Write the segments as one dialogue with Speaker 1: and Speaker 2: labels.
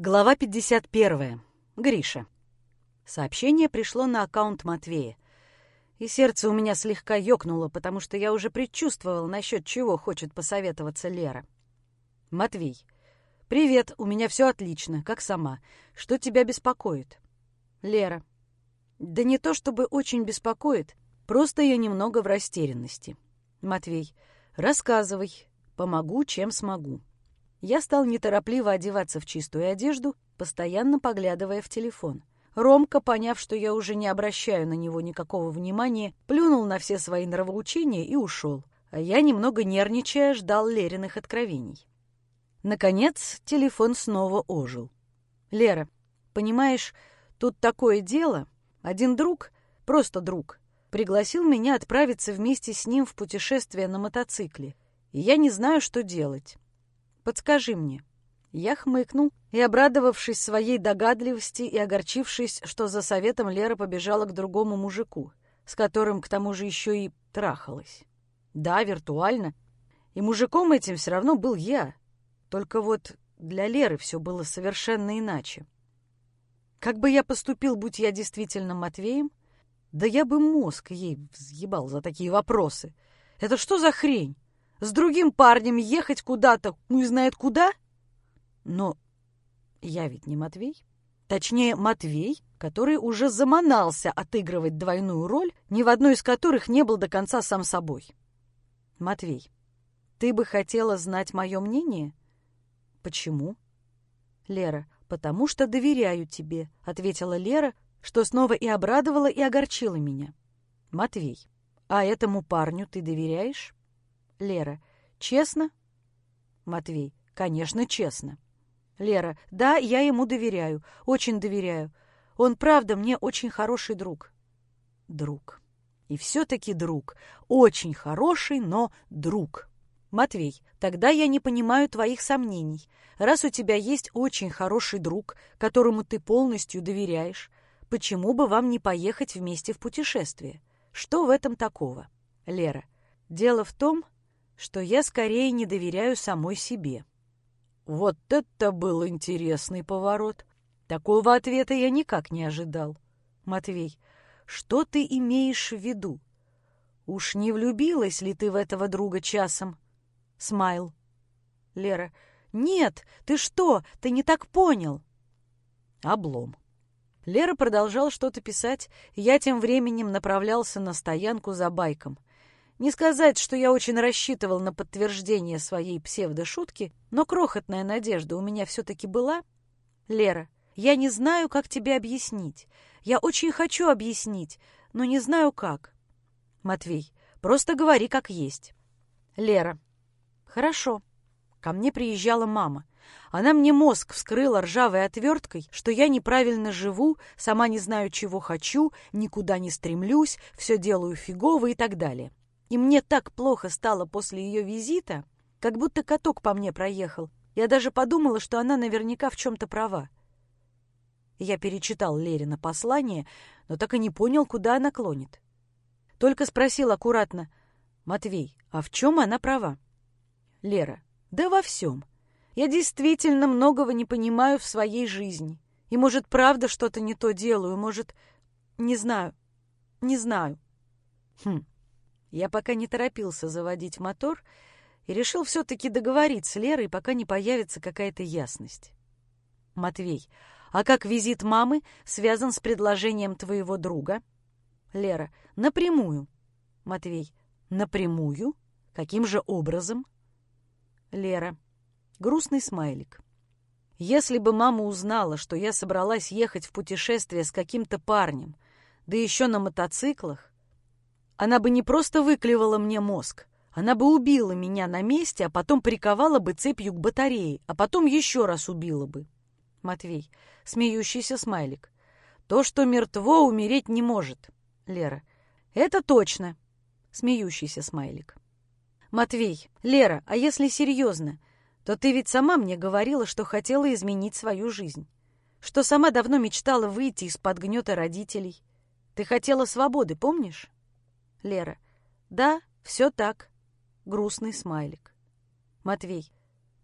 Speaker 1: Глава 51. Гриша. Сообщение пришло на аккаунт Матвея. И сердце у меня слегка ёкнуло, потому что я уже предчувствовал, насчет чего хочет посоветоваться Лера. «Матвей, привет, у меня все отлично, как сама. Что тебя беспокоит?» «Лера, да не то чтобы очень беспокоит, просто я немного в растерянности». «Матвей, рассказывай, помогу, чем смогу». Я стал неторопливо одеваться в чистую одежду, постоянно поглядывая в телефон. Ромка, поняв, что я уже не обращаю на него никакого внимания, плюнул на все свои нравоучения и ушел. А я, немного нервничая, ждал Лериных откровений. Наконец, телефон снова ожил. «Лера, понимаешь, тут такое дело. Один друг, просто друг, пригласил меня отправиться вместе с ним в путешествие на мотоцикле. И я не знаю, что делать. Подскажи мне». Я хмыкнул и, обрадовавшись своей догадливости и огорчившись, что за советом Лера побежала к другому мужику, с которым к тому же еще и трахалась. Да, виртуально. И мужиком этим все равно был я. Только вот для Леры все было совершенно иначе. Как бы я поступил, будь я действительно Матвеем? Да я бы мозг ей взъебал за такие вопросы. Это что за хрень? С другим парнем ехать куда-то, ну и знает куда? Но я ведь не Матвей. Точнее, Матвей, который уже заманался отыгрывать двойную роль, ни в одной из которых не был до конца сам собой. Матвей, ты бы хотела знать мое мнение? Почему? Лера, потому что доверяю тебе, ответила Лера, что снова и обрадовала, и огорчила меня. Матвей, а этому парню ты доверяешь? Лера. Честно? Матвей. Конечно, честно. Лера. Да, я ему доверяю. Очень доверяю. Он, правда, мне очень хороший друг. Друг. И все-таки друг. Очень хороший, но друг. Матвей, тогда я не понимаю твоих сомнений. Раз у тебя есть очень хороший друг, которому ты полностью доверяешь, почему бы вам не поехать вместе в путешествие? Что в этом такого? Лера, дело в том, что я скорее не доверяю самой себе. Вот это был интересный поворот. Такого ответа я никак не ожидал. Матвей, что ты имеешь в виду? Уж не влюбилась ли ты в этого друга часом? Смайл. Лера, нет, ты что, ты не так понял. Облом. Лера продолжал что-то писать, я тем временем направлялся на стоянку за байком. Не сказать, что я очень рассчитывал на подтверждение своей псевдошутки, но крохотная надежда у меня все-таки была. Лера, я не знаю, как тебе объяснить. Я очень хочу объяснить, но не знаю как. Матвей, просто говори как есть. Лера, хорошо. Ко мне приезжала мама. Она мне мозг вскрыла ржавой отверткой, что я неправильно живу, сама не знаю, чего хочу, никуда не стремлюсь, все делаю фигово и так далее. И мне так плохо стало после ее визита, как будто каток по мне проехал. Я даже подумала, что она наверняка в чем-то права. Я перечитал Лерина послание, но так и не понял, куда она клонит. Только спросил аккуратно, «Матвей, а в чем она права?» Лера, «Да во всем. Я действительно многого не понимаю в своей жизни. И, может, правда что-то не то делаю, может, не знаю, не знаю». Хм, я пока не торопился заводить мотор и решил все-таки договориться с Лерой, пока не появится какая-то ясность. Матвей, а как визит мамы связан с предложением твоего друга? Лера, напрямую. Матвей, напрямую? Каким же образом? Лера, грустный смайлик. Если бы мама узнала, что я собралась ехать в путешествие с каким-то парнем, да еще на мотоциклах, она бы не просто выклевала мне мозг, она бы убила меня на месте, а потом приковала бы цепью к батарее, а потом еще раз убила бы. Матвей, смеющийся смайлик. То, что мертво, умереть не может. Лера. Это точно. Смеющийся смайлик. Матвей, Лера, а если серьезно, то ты ведь сама мне говорила, что хотела изменить свою жизнь. Что сама давно мечтала выйти из-под гнета родителей. Ты хотела свободы, помнишь? Лера. Да, все так. Грустный смайлик. Матвей.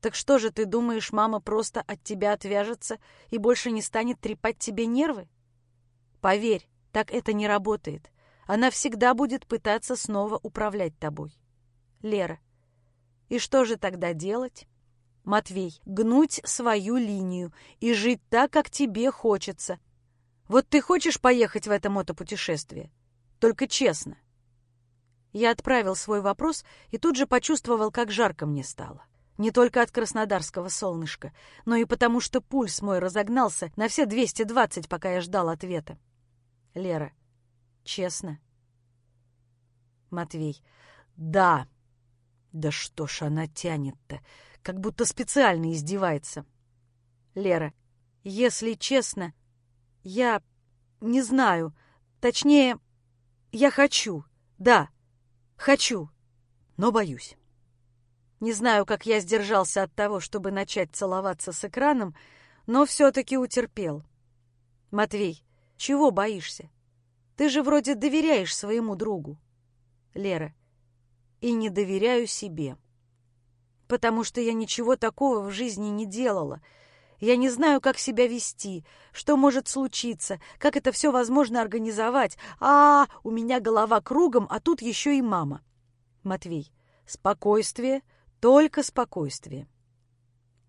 Speaker 1: Так что же ты думаешь, мама просто от тебя отвяжется и больше не станет трепать тебе нервы? Поверь, так это не работает. Она всегда будет пытаться снова управлять тобой. Лера. И что же тогда делать? Матвей, гнуть свою линию и жить так, как тебе хочется. Вот ты хочешь поехать в это мотопутешествие? Только честно. Я отправил свой вопрос и тут же почувствовал, как жарко мне стало. Не только от краснодарского солнышка, но и потому, что пульс мой разогнался на все 220, пока я ждал ответа. Лера. Честно? Матвей. Да. Да что ж она тянет-то? Как будто специально издевается. Лера. Если честно, я не знаю. Точнее, я хочу. Да, хочу, но боюсь. Не знаю, как я сдержался от того, чтобы начать целоваться с экраном, но все-таки утерпел. Матвей, чего боишься? Ты же вроде доверяешь своему другу. Лера. И не доверяю себе. Потому что я ничего такого в жизни не делала. Я не знаю, как себя вести, что может случиться, как это все возможно организовать. А, -а, -а у меня голова кругом, а тут еще и мама. Матвей. Спокойствие, только спокойствие.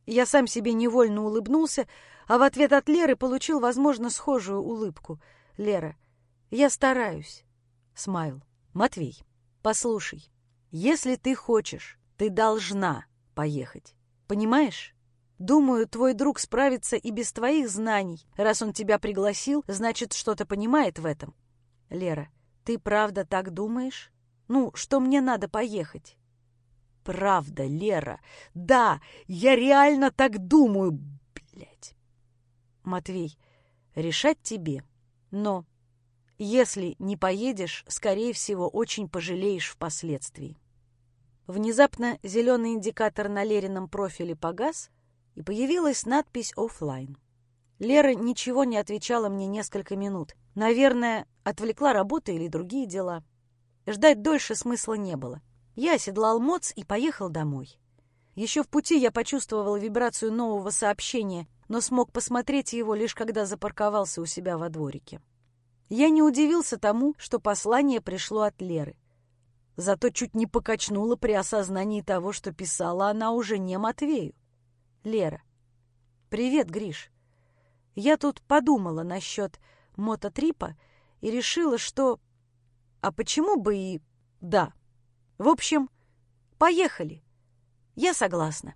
Speaker 1: Я сам себе невольно улыбнулся, а в ответ от Леры получил, возможно, схожую улыбку. Лера. Я стараюсь. Смайл. Матвей. Послушай, если ты хочешь, ты должна поехать. Понимаешь? Думаю, твой друг справится и без твоих знаний. Раз он тебя пригласил, значит, что-то понимает в этом. Лера, ты правда так думаешь? Ну, что мне надо поехать? Правда, Лера. Да, я реально так думаю, блядь. Матвей, решать тебе. Но если не поедешь, скорее всего, очень пожалеешь впоследствии. Внезапно зеленый индикатор на Лерином профиле погас, и появилась надпись «Оффлайн». Лера ничего не отвечала мне несколько минут. Наверное, отвлекла работа или другие дела. Ждать дольше смысла не было. Я оседлал моц и поехал домой. Еще в пути я почувствовал вибрацию нового сообщения, но смог посмотреть его лишь когда запарковался у себя во дворике. Я не удивился тому, что послание пришло от Леры. Зато чуть не покачнуло при осознании того, что писала она уже не Матвею. Лера. «Привет, Гриш. Я тут подумала насчет мототрипа и решила, что... А почему бы и... Да. В общем, поехали. Я согласна».